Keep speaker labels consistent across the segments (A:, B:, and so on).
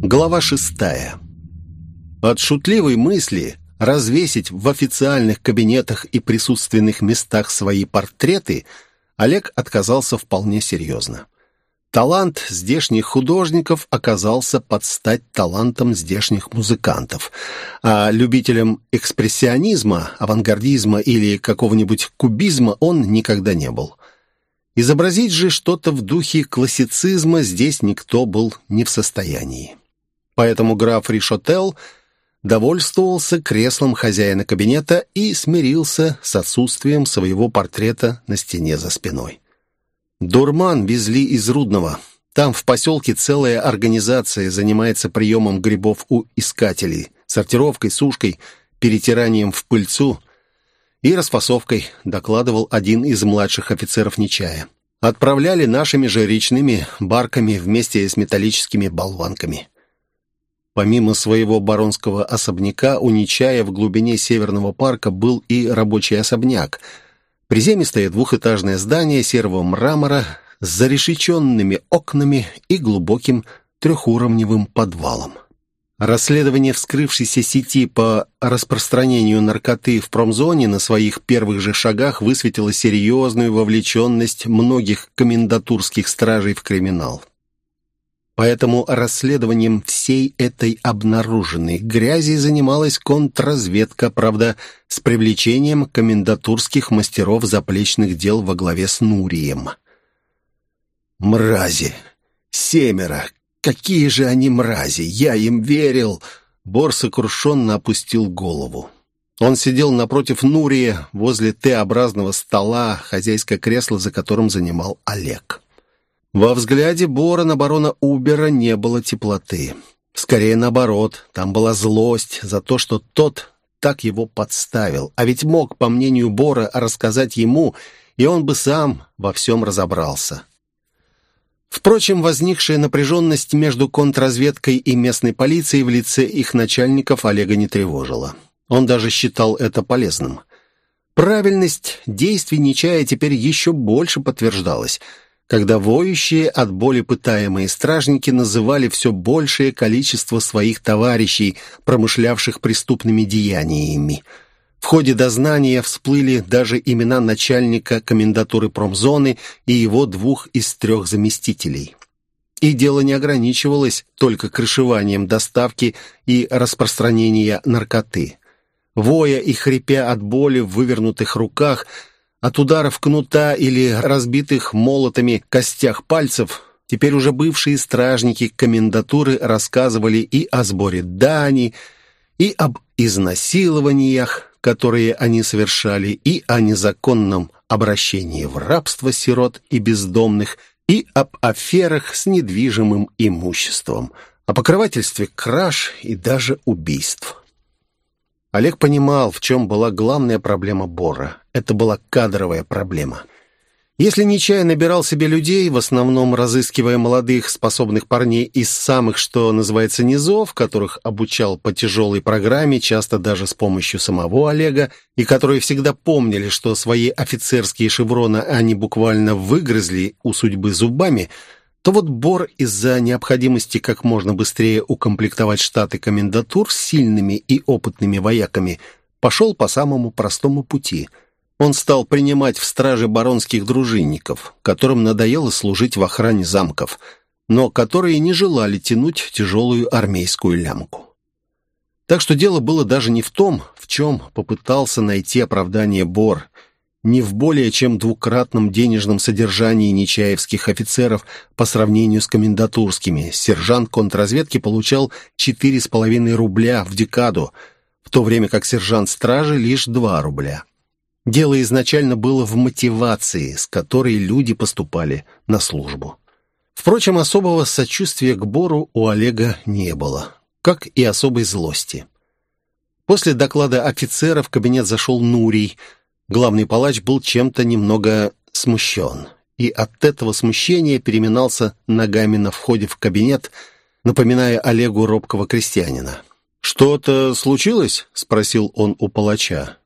A: Глава шестая. От шутливой мысли развесить в официальных кабинетах и присутственных местах свои портреты Олег отказался вполне серьезно. Талант здешних художников оказался под стать талантом здешних музыкантов, а любителем экспрессионизма, авангардизма или какого-нибудь кубизма он никогда не был. Изобразить же что-то в духе классицизма здесь никто был не в состоянии. Поэтому граф Ришотел довольствовался креслом хозяина кабинета и смирился с отсутствием своего портрета на стене за спиной. Дурман везли из Рудного. Там в поселке целая организация занимается приемом грибов у искателей, сортировкой, сушкой, перетиранием в пыльцу и расфасовкой, докладывал один из младших офицеров Нечая. Отправляли нашими же речными барками вместе с металлическими болванками. Помимо своего баронского особняка, у Нечая в глубине Северного парка был и рабочий особняк – Приземистое двухэтажное здание серого мрамора с зарешеченными окнами и глубоким трехуровневым подвалом. Расследование вскрывшейся сети по распространению наркоты в промзоне на своих первых же шагах высветило серьезную вовлеченность многих комендатурских стражей в криминал. Поэтому расследованием всей этой обнаруженной грязи занималась контрразведка, правда, с привлечением комендатурских мастеров заплечных дел во главе с Нурием. «Мрази! Семеро! Какие же они мрази! Я им верил!» Бор сокрушенно опустил голову. Он сидел напротив Нурия, возле Т-образного стола, хозяйское кресло, за которым занимал Олег. Во взгляде Бора на барона Убера не было теплоты. Скорее наоборот, там была злость за то, что тот так его подставил. А ведь мог, по мнению Бора, рассказать ему, и он бы сам во всем разобрался. Впрочем, возникшая напряженность между контрразведкой и местной полицией в лице их начальников Олега не тревожила. Он даже считал это полезным. Правильность действий Нечая теперь еще больше подтверждалась – когда воющие от боли пытаемые стражники называли все большее количество своих товарищей, промышлявших преступными деяниями. В ходе дознания всплыли даже имена начальника комендатуры промзоны и его двух из трех заместителей. И дело не ограничивалось только крышеванием доставки и распространения наркоты. Воя и хрипя от боли в вывернутых руках – от ударов кнута или разбитых молотами костях пальцев теперь уже бывшие стражники комендатуры рассказывали и о сборе дани, и об изнасилованиях, которые они совершали, и о незаконном обращении в рабство сирот и бездомных, и об аферах с недвижимым имуществом, о покрывательстве краж и даже убийств. Олег понимал, в чем была главная проблема Бора. Это была кадровая проблема. Если Нечай набирал себе людей, в основном разыскивая молодых, способных парней из самых, что называется, низов, которых обучал по тяжелой программе, часто даже с помощью самого Олега, и которые всегда помнили, что свои офицерские шевроны они буквально выгрызли у судьбы зубами – то вот Бор из-за необходимости как можно быстрее укомплектовать штаты комендатур сильными и опытными вояками пошел по самому простому пути. Он стал принимать в страже баронских дружинников, которым надоело служить в охране замков, но которые не желали тянуть тяжелую армейскую лямку. Так что дело было даже не в том, в чем попытался найти оправдание Бор – не в более чем двукратном денежном содержании нечаевских офицеров по сравнению с комендатурскими. Сержант контрразведки получал 4,5 рубля в декаду, в то время как сержант стражи лишь 2 рубля. Дело изначально было в мотивации, с которой люди поступали на службу. Впрочем, особого сочувствия к Бору у Олега не было, как и особой злости. После доклада офицера в кабинет зашел Нурий – Главный палач был чем-то немного смущен, и от этого смущения переминался ногами на входе в кабинет, напоминая Олегу робкого крестьянина. «Что-то случилось?» — спросил он у палача.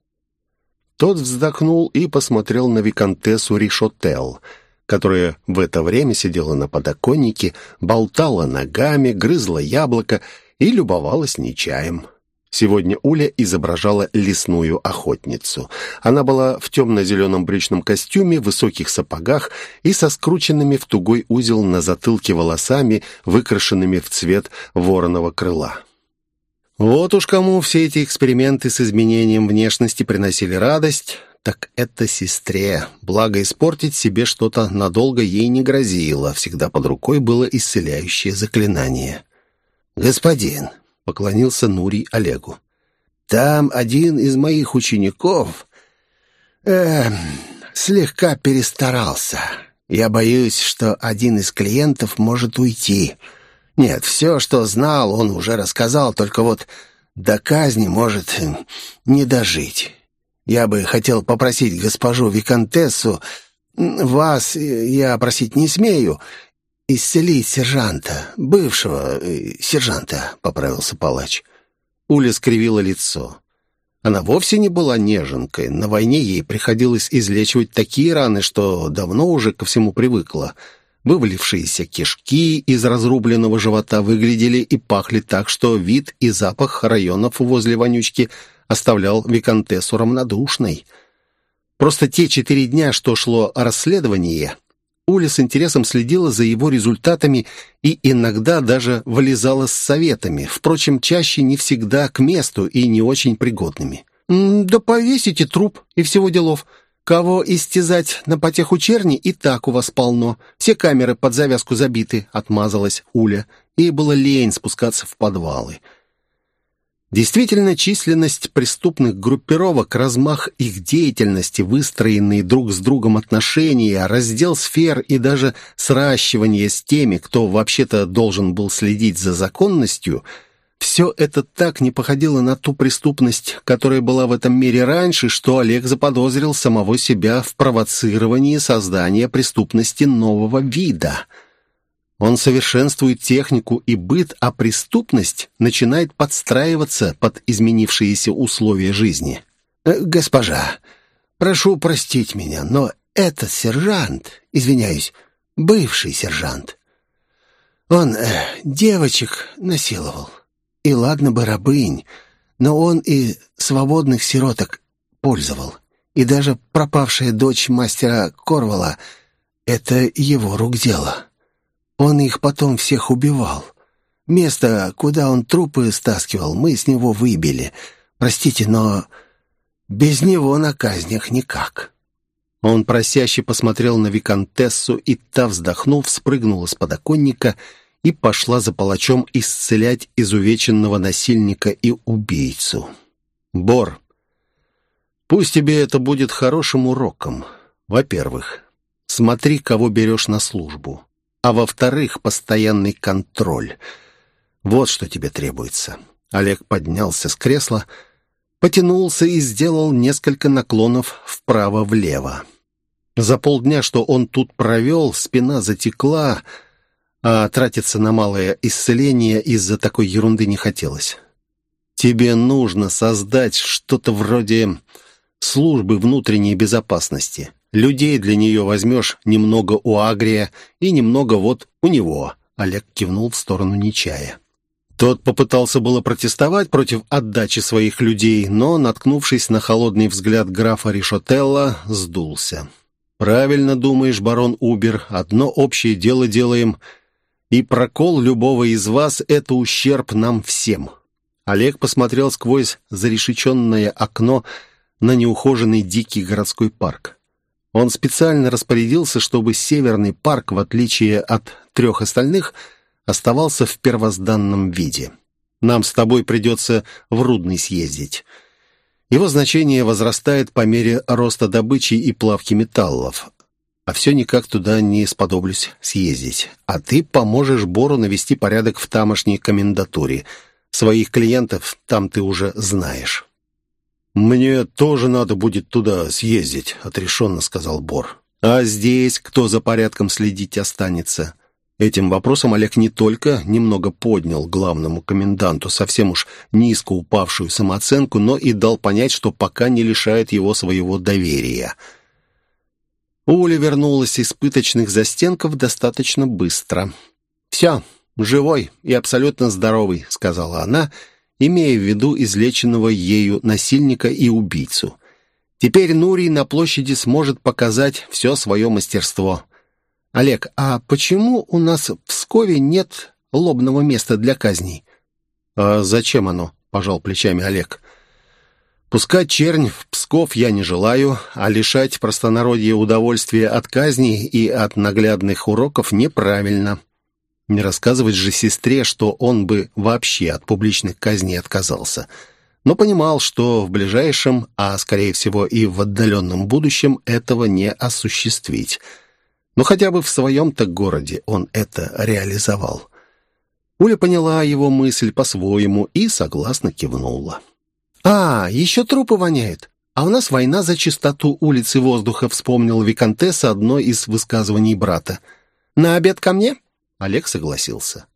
A: Тот вздохнул и посмотрел на виконтессу Ришотел, которая в это время сидела на подоконнике, болтала ногами, грызла яблоко и любовалась нечаем. Сегодня Уля изображала лесную охотницу. Она была в темно-зеленом брючном костюме, высоких сапогах и со скрученными в тугой узел на затылке волосами, выкрашенными в цвет вороного крыла. Вот уж кому все эти эксперименты с изменением внешности приносили радость, так это сестре. Благо, испортить себе что-то надолго ей не грозило. Всегда под рукой было исцеляющее заклинание. «Господин», — поклонился Нурий Олегу, — «там один из моих учеников э, слегка перестарался. Я боюсь, что один из клиентов может уйти». Нет, все, что знал, он уже рассказал, только вот до казни может не дожить. Я бы хотел попросить госпожу Викантессу, вас я просить не смею, исцелить сержанта, бывшего э, сержанта», — поправился палач. Уля скривила лицо. Она вовсе не была неженкой. На войне ей приходилось излечивать такие раны, что давно уже ко всему привыкла — Вывалившиеся кишки из разрубленного живота выглядели и пахли так, что вид и запах районов возле вонючки оставлял Викантессу равнодушной. Просто те четыре дня, что шло расследование, Уля с интересом следила за его результатами и иногда даже вылезала с советами, впрочем, чаще не всегда к месту и не очень пригодными. «Да повесите труп и всего делов», Кого истязать на потеху черни и так у вас полно. Все камеры под завязку забиты», — отмазалась Уля. Ей было лень спускаться в подвалы. Действительно, численность преступных группировок, размах их деятельности, выстроенные друг с другом отношения, раздел сфер и даже сращивание с теми, кто вообще-то должен был следить за законностью — все это так не походило на ту преступность, которая была в этом мире раньше, что Олег заподозрил самого себя в провоцировании создания преступности нового вида. Он совершенствует технику и быт, а преступность начинает подстраиваться под изменившиеся условия жизни. «Э, «Госпожа, прошу простить меня, но этот сержант, извиняюсь, бывший сержант, он э, девочек насиловал». И ладно бы рабынь, но он и свободных сироток пользовал. И даже пропавшая дочь мастера Корвала — это его рук дело. Он их потом всех убивал. Место, куда он трупы стаскивал, мы с него выбили. Простите, но без него на казнях никак». Он просяще посмотрел на виконтессу, и та, вздохнув, спрыгнула с подоконника — и пошла за палачом исцелять изувеченного насильника и убийцу. «Бор, пусть тебе это будет хорошим уроком. Во-первых, смотри, кого берешь на службу. А во-вторых, постоянный контроль. Вот что тебе требуется». Олег поднялся с кресла, потянулся и сделал несколько наклонов вправо-влево. За полдня, что он тут провел, спина затекла, а тратиться на малое исцеление из-за такой ерунды не хотелось. Тебе нужно создать что-то вроде службы внутренней безопасности. Людей для нее возьмешь немного у Агрия и немного вот у него. Олег кивнул в сторону Нечая. Тот попытался было протестовать против отдачи своих людей, но, наткнувшись на холодный взгляд графа Ришотелла, сдулся. «Правильно думаешь, барон Убер, одно общее дело делаем — и прокол любого из вас — это ущерб нам всем». Олег посмотрел сквозь зарешеченное окно на неухоженный дикий городской парк. Он специально распорядился, чтобы северный парк, в отличие от трех остальных, оставался в первозданном виде. Нам с тобой придется в Рудный съездить. Его значение возрастает по мере роста добычи и плавки металлов, а все никак туда не сподоблюсь съездить. А ты поможешь Бору навести порядок в тамошней комендатуре. Своих клиентов там ты уже знаешь». «Мне тоже надо будет туда съездить», — отрешенно сказал Бор. «А здесь кто за порядком следить останется?» Этим вопросом Олег не только немного поднял главному коменданту совсем уж низко упавшую самооценку, но и дал понять, что пока не лишает его своего доверия — Уля вернулась из пыточных застенков достаточно быстро. «Все, живой и абсолютно здоровый», — сказала она, имея в виду излеченного ею насильника и убийцу. «Теперь Нурий на площади сможет показать все свое мастерство». «Олег, а почему у нас в Пскове нет лобного места для казней?» «А зачем оно?» — пожал плечами Олег. «Пускать чернь в Псков я не желаю, а лишать простонародье удовольствия от казни и от наглядных уроков неправильно. Не рассказывать же сестре, что он бы вообще от публичных казней отказался» но понимал, что в ближайшем, а скорее всего и в отдаленном будущем этого не осуществить. Но хотя бы в своем-то городе он это реализовал. Уля поняла его мысль по-своему и согласно кивнула. «А, еще трупы воняют. А у нас война за чистоту улицы воздуха», вспомнил Викантесса одно из высказываний брата. «На обед ко мне?» Олег согласился.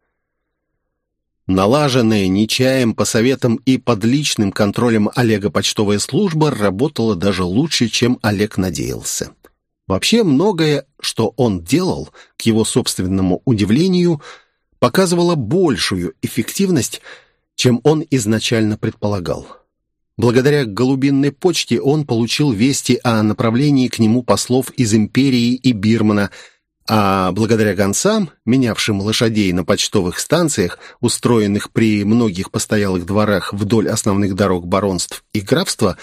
A: Налаженная Нечаем по советам и под личным контролем Олега почтовая служба работала даже лучше, чем Олег надеялся. Вообще многое, что он делал, к его собственному удивлению, показывало большую эффективность, чем он изначально предполагал. Благодаря голубинной почте он получил вести о направлении к нему послов из Империи и Бирмана, а благодаря гонцам, менявшим лошадей на почтовых станциях, устроенных при многих постоялых дворах вдоль основных дорог баронств и графства,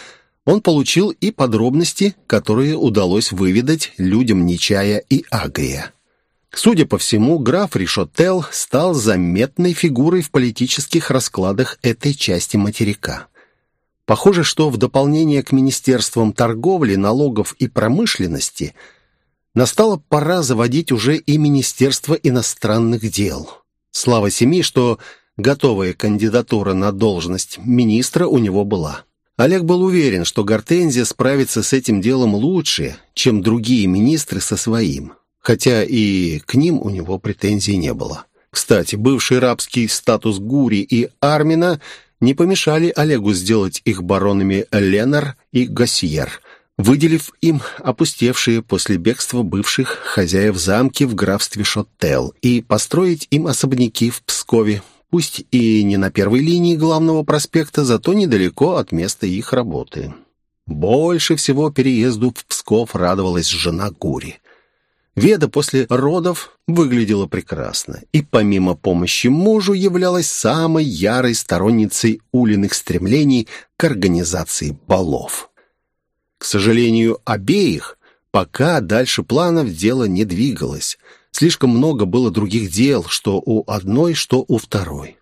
A: он получил и подробности, которые удалось выведать людям Нечая и Агрия. Судя по всему, граф Ришотел стал заметной фигурой в политических раскладах этой части материка. Похоже, что в дополнение к Министерствам торговли, налогов и промышленности настала пора заводить уже и Министерство иностранных дел. Слава семи, что готовая кандидатура на должность министра у него была. Олег был уверен, что Гортензия справится с этим делом лучше, чем другие министры со своим, хотя и к ним у него претензий не было. Кстати, бывший рабский статус Гури и Армина не помешали Олегу сделать их баронами Ленар и Гасьер, выделив им опустевшие после бегства бывших хозяев замки в графстве Шоттел и построить им особняки в Пскове, пусть и не на первой линии главного проспекта, зато недалеко от места их работы. Больше всего переезду в Псков радовалась жена Гури. Веда после родов выглядела прекрасно и помимо помощи мужу являлась самой ярой сторонницей Улиных стремлений к организации балов. К сожалению, обеих пока дальше планов дело не двигалось – Слишком много было других дел, что у одной, что у второй.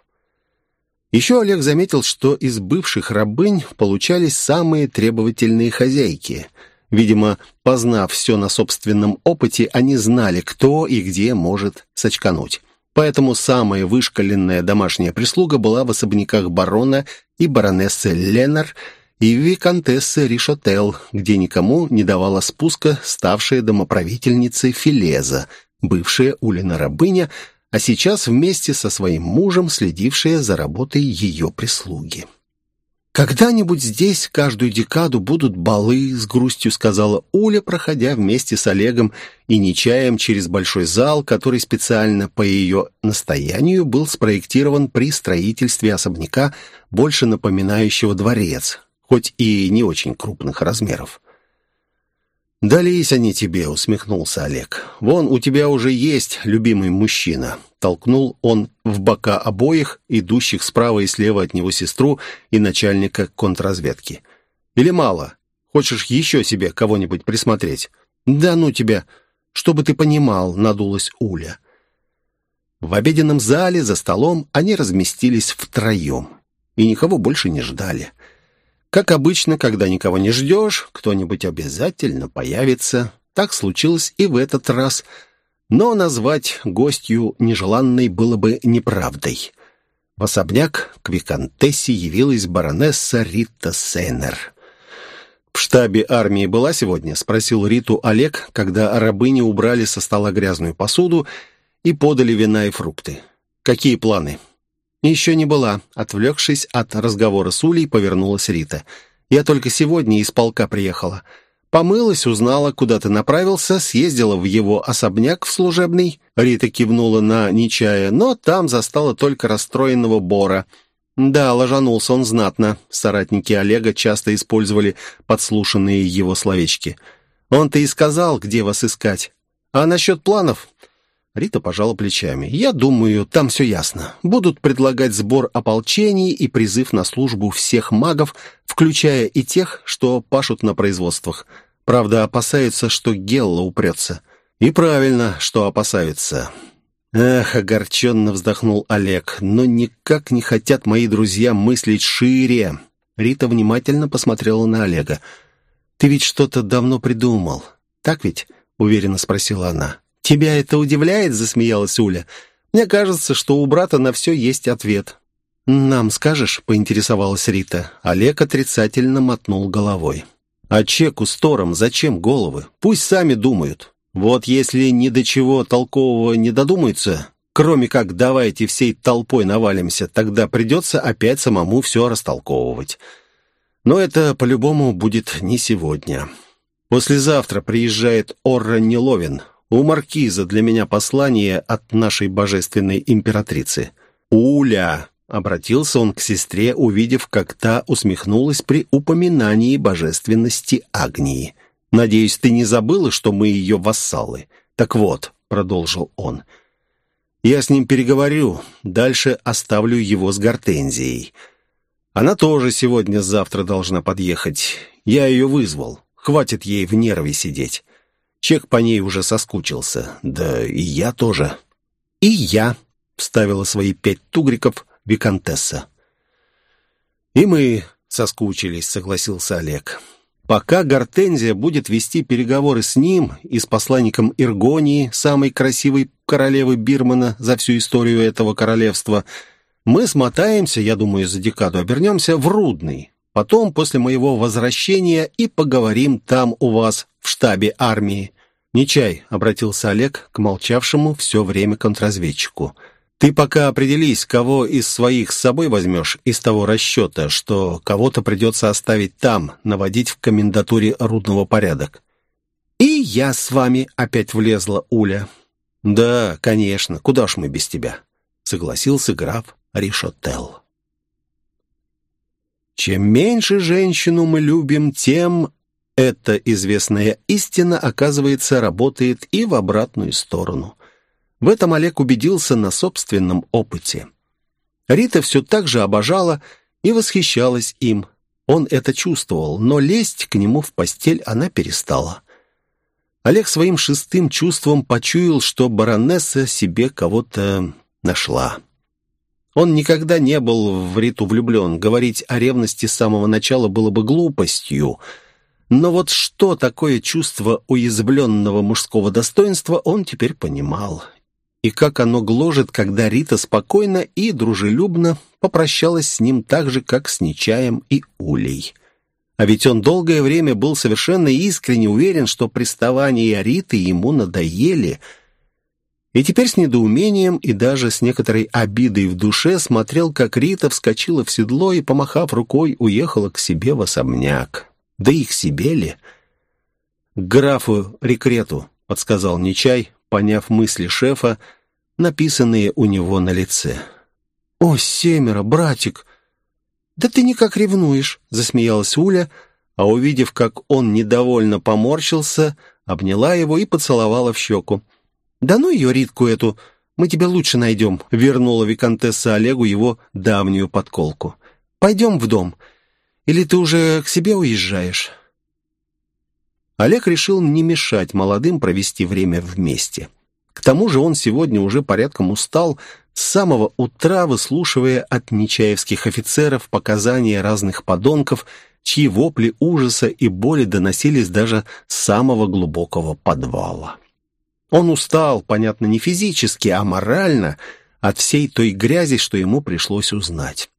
A: Еще Олег заметил, что из бывших рабынь получались самые требовательные хозяйки. Видимо, познав все на собственном опыте, они знали, кто и где может сочкануть. Поэтому самая вышкаленная домашняя прислуга была в особняках барона и баронессы Ленар и виконтессы Ришотел, где никому не давала спуска ставшая домоправительницей Филеза, бывшая Улина рабыня, а сейчас вместе со своим мужем следившая за работой ее прислуги. «Когда-нибудь здесь каждую декаду будут балы», — с грустью сказала Уля, проходя вместе с Олегом и Нечаем через большой зал, который специально по ее настоянию был спроектирован при строительстве особняка, больше напоминающего дворец, хоть и не очень крупных размеров. «Дались они тебе», — усмехнулся Олег. «Вон у тебя уже есть любимый мужчина». Толкнул он в бока обоих, идущих справа и слева от него сестру и начальника контрразведки. «Или мало? Хочешь еще себе кого-нибудь присмотреть?» «Да ну тебя! Чтобы ты понимал», — надулась Уля. В обеденном зале за столом они разместились втроем и никого больше не ждали. Как обычно, когда никого не ждешь, кто-нибудь обязательно появится. Так случилось и в этот раз. Но назвать гостью нежеланной было бы неправдой. В особняк к Викантессе явилась баронесса Рита Сейнер. «В штабе армии была сегодня?» — спросил Риту Олег, когда рабыни убрали со стола грязную посуду и подали вина и фрукты. «Какие планы?» «Еще не была». Отвлекшись от разговора с Улей, повернулась Рита. «Я только сегодня из полка приехала. Помылась, узнала, куда ты направился, съездила в его особняк в служебный. Рита кивнула на Нечая, но там застала только расстроенного Бора. Да, ложанулся он знатно. Соратники Олега часто использовали подслушанные его словечки. Он-то и сказал, где вас искать. А насчет планов? Рита пожала плечами. «Я думаю, там все ясно. Будут предлагать сбор ополчений и призыв на службу всех магов, включая и тех, что пашут на производствах. Правда, опасаются, что Гелла упрется. И правильно, что опасаются. Эх, огорченно вздохнул Олег, но никак не хотят мои друзья мыслить шире. Рита внимательно посмотрела на Олега. «Ты ведь что-то давно придумал, так ведь?» — уверенно спросила она. «Тебя это удивляет?» — засмеялась Уля. «Мне кажется, что у брата на все есть ответ». «Нам скажешь?» — поинтересовалась Рита. Олег отрицательно мотнул головой. «А чеку с Тором зачем головы? Пусть сами думают. Вот если ни до чего толкового не додумаются, кроме как давайте всей толпой навалимся, тогда придется опять самому все растолковывать. Но это по-любому будет не сегодня. Послезавтра приезжает Орра Неловин. У маркиза для меня послание от нашей божественной императрицы. «Уля!» — обратился он к сестре, увидев, как та усмехнулась при упоминании божественности Агнии. «Надеюсь, ты не забыла, что мы ее вассалы?» «Так вот», — продолжил он, — «я с ним переговорю, дальше оставлю его с Гортензией. Она тоже сегодня-завтра должна подъехать. Я ее вызвал. Хватит ей в нерве сидеть». Чек по ней уже соскучился. Да и я тоже. «И я», — вставила свои пять тугриков Викантесса. «И мы соскучились», — согласился Олег. «Пока Гортензия будет вести переговоры с ним и с посланником Иргонии, самой красивой королевы Бирмана за всю историю этого королевства, мы смотаемся, я думаю, за декаду обернемся в Рудный. Потом, после моего возвращения, и поговорим там у вас, в штабе армии. «Нечай», — обратился Олег к молчавшему все время контрразведчику. «Ты пока определись, кого из своих с собой возьмешь из того расчета, что кого-то придется оставить там, наводить в комендатуре рудного порядок». «И я с вами», — опять влезла Уля. «Да, конечно, куда ж мы без тебя?» — согласился граф Ришотел. Чем меньше женщину мы любим, тем эта известная истина, оказывается, работает и в обратную сторону. В этом Олег убедился на собственном опыте. Рита все так же обожала и восхищалась им. Он это чувствовал, но лезть к нему в постель она перестала. Олег своим шестым чувством почуял, что баронесса себе кого-то нашла. Он никогда не был в Риту влюблен. Говорить о ревности с самого начала было бы глупостью. Но вот что такое чувство уязвленного мужского достоинства, он теперь понимал. И как оно гложет, когда Рита спокойно и дружелюбно попрощалась с ним так же, как с Нечаем и Улей. А ведь он долгое время был совершенно искренне уверен, что приставания Риты ему надоели — и теперь с недоумением и даже с некоторой обидой в душе смотрел, как Рита вскочила в седло и, помахав рукой, уехала к себе в особняк. Да их себе ли? «К графу Рекрету», — подсказал Нечай, поняв мысли шефа, написанные у него на лице. «О, семеро, братик! Да ты никак ревнуешь!» — засмеялась Уля, а увидев, как он недовольно поморщился, обняла его и поцеловала в щеку. «Да ну ее, Ритку эту, мы тебя лучше найдем», — вернула виконтесса Олегу его давнюю подколку. «Пойдем в дом. Или ты уже к себе уезжаешь?» Олег решил не мешать молодым провести время вместе. К тому же он сегодня уже порядком устал, с самого утра выслушивая от нечаевских офицеров показания разных подонков, чьи вопли ужаса и боли доносились даже с самого глубокого подвала. Он устал, понятно, не физически, а морально от всей той грязи, что ему пришлось узнать.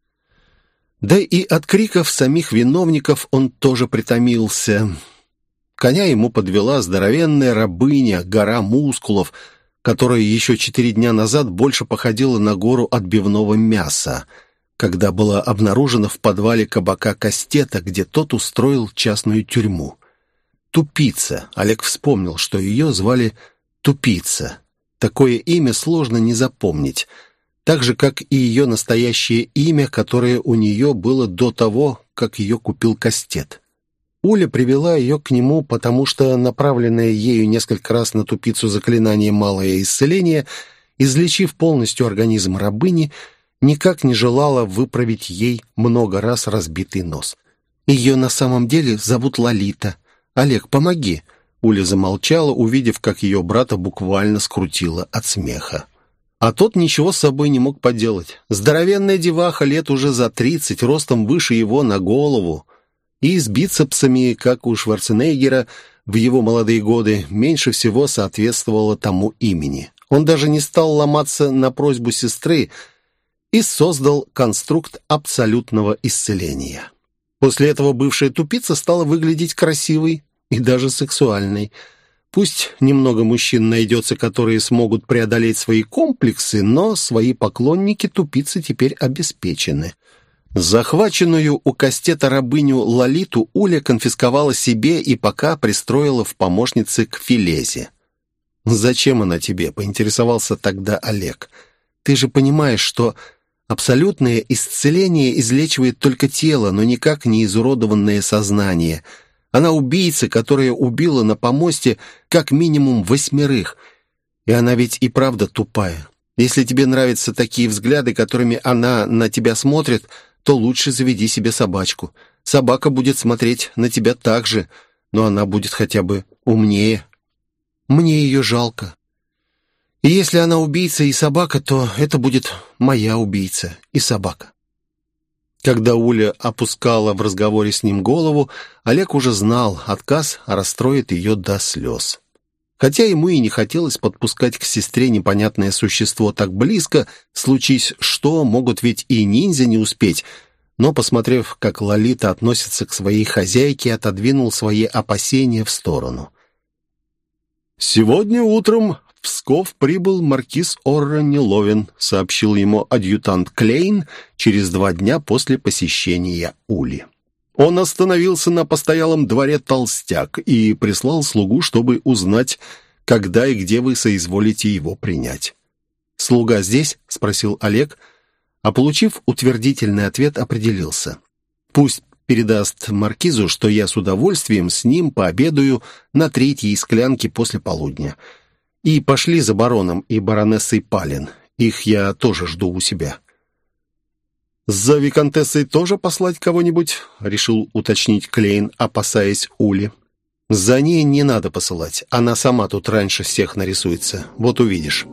A: Да и от криков самих виновников он тоже притомился. Коня ему подвела здоровенная рабыня, гора мускулов, которая еще четыре дня назад больше походила на гору отбивного мяса, когда была обнаружена в подвале кабака Кастета, где тот устроил частную тюрьму. Тупица. Олег вспомнил, что ее звали Тупица. Такое имя сложно не запомнить. Так же, как и ее настоящее имя, которое у нее было до того, как ее купил Кастет. Уля привела ее к нему, потому что направленное ею несколько раз на тупицу заклинание «Малое исцеление», излечив полностью организм рабыни, никак не желала выправить ей много раз разбитый нос. «Ее на самом деле зовут Лолита. Олег, помоги!» Уля замолчала, увидев, как ее брата буквально скрутило от смеха. А тот ничего с собой не мог поделать. Здоровенная деваха лет уже за тридцать, ростом выше его на голову. И с бицепсами, как у Шварценеггера в его молодые годы, меньше всего соответствовало тому имени. Он даже не стал ломаться на просьбу сестры и создал конструкт абсолютного исцеления. После этого бывшая тупица стала выглядеть красивой и даже сексуальной – Пусть немного мужчин найдется, которые смогут преодолеть свои комплексы, но свои поклонники тупицы теперь обеспечены. Захваченную у Кастета рабыню Лолиту Уля конфисковала себе и пока пристроила в помощницы к Филезе. «Зачем она тебе?» — поинтересовался тогда Олег. «Ты же понимаешь, что абсолютное исцеление излечивает только тело, но никак не изуродованное сознание». Она убийца, которая убила на помосте как минимум восьмерых. И она ведь и правда тупая. Если тебе нравятся такие взгляды, которыми она на тебя смотрит, то лучше заведи себе собачку. Собака будет смотреть на тебя так же, но она будет хотя бы умнее. Мне ее жалко. И если она убийца и собака, то это будет моя убийца и собака. Когда Уля опускала в разговоре с ним голову, Олег уже знал, отказ расстроит ее до слез. Хотя ему и не хотелось подпускать к сестре непонятное существо так близко, случись что, могут ведь и ниндзя не успеть, но, посмотрев, как Лолита относится к своей хозяйке, отодвинул свои опасения в сторону. «Сегодня утром Псков прибыл маркиз Орра Неловин, сообщил ему адъютант Клейн через два дня после посещения Ули. Он остановился на постоялом дворе «Толстяк» и прислал слугу, чтобы узнать, когда и где вы соизволите его принять. «Слуга здесь?» — спросил Олег, а, получив утвердительный ответ, определился. «Пусть передаст маркизу, что я с удовольствием с ним пообедаю на третьей склянке после полудня» И пошли за бароном и баронессой Палин. Их я тоже жду у себя. «За виконтессой тоже послать кого-нибудь?» — решил уточнить Клейн, опасаясь Ули. «За ней не надо посылать. Она сама тут раньше всех нарисуется. Вот увидишь».